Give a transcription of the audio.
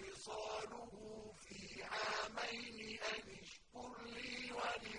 وفصاله في عامين أن اشكر لي ولوالدي